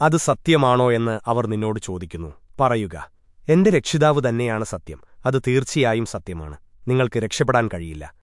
അത് സത്യമാണോ എന്ന് അവർ നിന്നോട് ചോദിക്കുന്നു. പറയുക എന്റെ രക്ഷിതാവ് തന്നെയാണ് സത്യം. അത് തീർച്ചയായും സത്യമാണ്. നിങ്ങൾക്ക് രക്ഷപ്പെടാൻ കഴിയില്ല.